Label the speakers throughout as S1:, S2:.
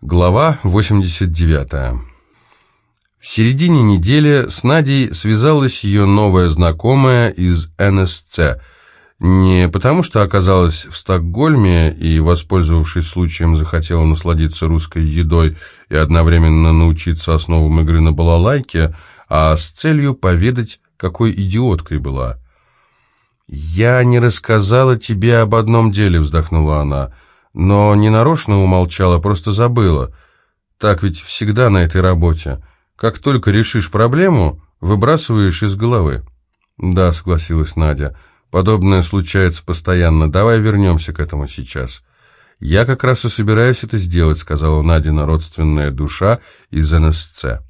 S1: Глава 89. В середине недели с Надей связалась ее новая знакомая из НСЦ. Не потому, что оказалась в Стокгольме и, воспользовавшись случаем, захотела насладиться русской едой и одновременно научиться основам игры на балалайке, а с целью поведать, какой идиоткой была. «Я не рассказала тебе об одном деле», — вздохнула она, — но не нарочно умолчала, просто забыла. Так ведь всегда на этой работе. Как только решишь проблему, выбрасываешь из головы. Да, согласилась Надя. Подобное случается постоянно. Давай вернемся к этому сейчас. Я как раз и собираюсь это сделать, сказала Надина родственная душа из НСЦ.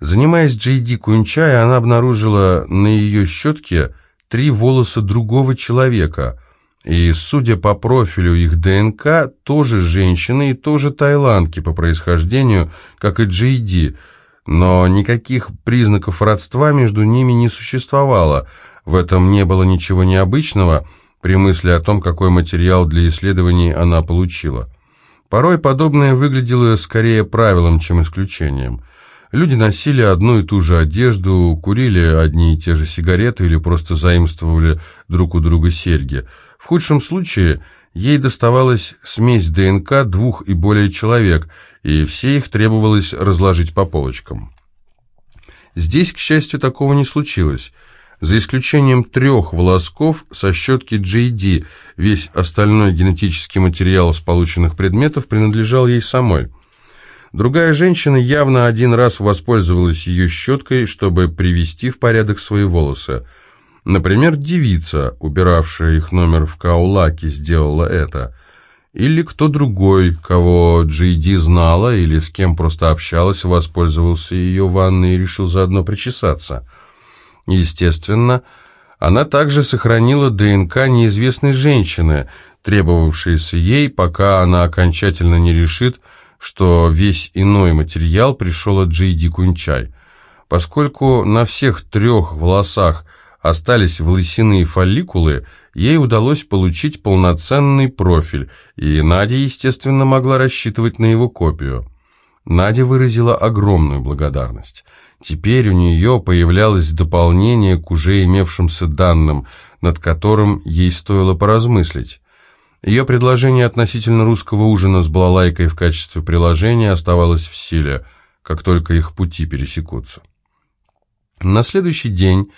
S1: Занимаясь Джейди Кунчай, она обнаружила на ее щетке три волоса другого человека – и, судя по профилю их ДНК, тоже женщины и тоже тайландки по происхождению, как и Джейди, но никаких признаков родства между ними не существовало. В этом не было ничего необычного при мысли о том, какой материал для исследований она получила. Порой подобное выглядело скорее правилом, чем исключением. Люди носили одну и ту же одежду, курили одни и те же сигареты или просто заимствовали друг у друга серьги – в худшем случае ей доставалась смесь ДНК двух и более человек, и все их требовалось разложить по полочкам. Здесь, к счастью, такого не случилось. За исключением трех волосков со щетки JD, весь остальной генетический материал с полученных предметов принадлежал ей самой. Другая женщина явно один раз воспользовалась ее щеткой, чтобы привести в порядок свои волосы – Например, девица, убиравшая их номер в Каулаке, сделала это. Или кто другой, кого Джейди знала или с кем просто общалась, воспользовался ее ванной и решил заодно причесаться. Естественно, она также сохранила ДНК неизвестной женщины, требовавшейся ей, пока она окончательно не решит, что весь иной материал пришел от Джейди Кунчай. Поскольку на всех трех волосах остались волосяные фолликулы, ей удалось получить полноценный профиль, и Надя, естественно, могла рассчитывать на его копию. Надя выразила огромную благодарность. Теперь у нее появлялось дополнение к уже имевшимся данным, над которым ей стоило поразмыслить. Ее предложение относительно русского ужина с балалайкой в качестве приложения оставалось в силе, как только их пути пересекутся. На следующий день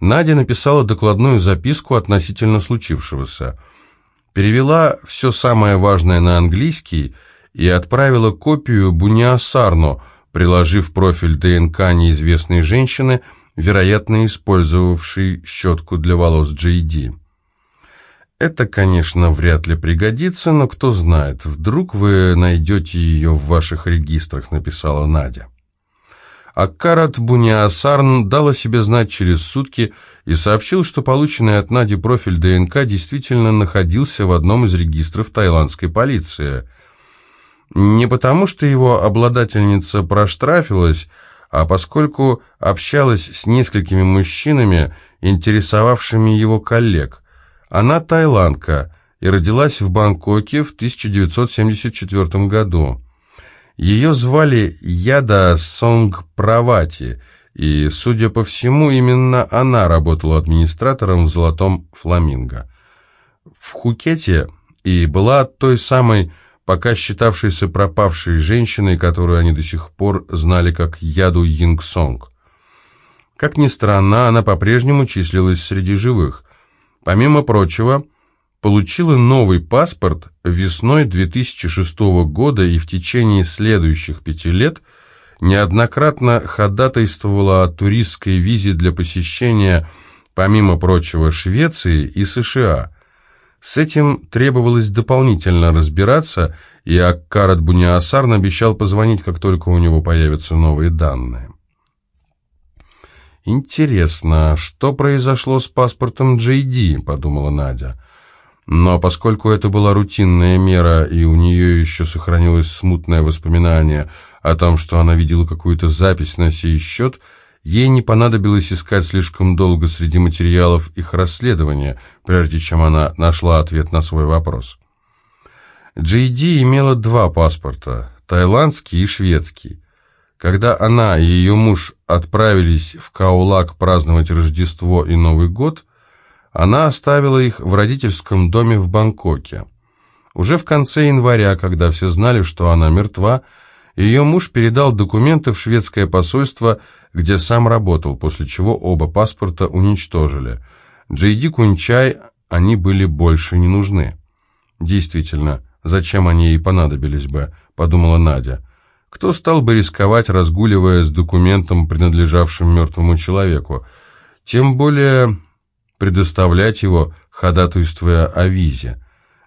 S1: Надя написала докладную записку относительно случившегося. Перевела все самое важное на английский и отправила копию Буниасарну, приложив профиль ДНК неизвестной женщины, вероятно, использовавшей щетку для волос Джейди. Это, конечно, вряд ли пригодится, но кто знает, вдруг вы найдете ее в ваших регистрах, написала Надя. Аккарат Буниасарн дал о себе знать через сутки и сообщил, что полученный от Нади профиль ДНК действительно находился в одном из регистров тайландской полиции. Не потому, что его обладательница проштрафилась, а поскольку общалась с несколькими мужчинами, интересовавшими его коллег. Она тайландка и родилась в Бангкоке в 1974 году. Ее звали Яда Сонг Правати, и, судя по всему, именно она работала администратором в «Золотом фламинго». В Хукете и была той самой, пока считавшейся пропавшей женщиной, которую они до сих пор знали как Яду Йингсонг. Как ни странно, она по-прежнему числилась среди живых. Помимо прочего, получила новый паспорт весной 2006 года и в течение следующих пяти лет неоднократно ходатайствовала о туристской визе для посещения, помимо прочего, Швеции и США. С этим требовалось дополнительно разбираться, и Аккарат Буниасарн обещал позвонить, как только у него появятся новые данные. «Интересно, что произошло с паспортом Джейди?» – подумала Надя. Но поскольку это была рутинная мера, и у нее еще сохранилось смутное воспоминание о том, что она видела какую-то запись на сей счет, ей не понадобилось искать слишком долго среди материалов их расследования, прежде чем она нашла ответ на свой вопрос. Джейди имела два паспорта – таиландский и шведский. Когда она и ее муж отправились в Каулак праздновать Рождество и Новый год, она оставила их в родительском доме в Бангкоке. Уже в конце января, когда все знали, что она мертва, ее муж передал документы в шведское посольство, где сам работал, после чего оба паспорта уничтожили. Джейди Кунчай они были больше не нужны. Действительно, зачем они ей понадобились бы, подумала Надя. Кто стал бы рисковать, разгуливая с документом, принадлежавшим мертвому человеку? Тем более предоставлять его, ходатайствуя о визе.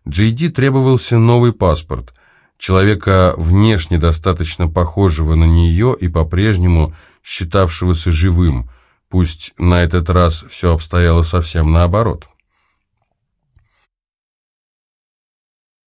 S1: Джейди требовался новый паспорт. Человека, внешне достаточно похожего на нее и по-прежнему считавшегося живым, пусть на этот раз все обстояло совсем наоборот.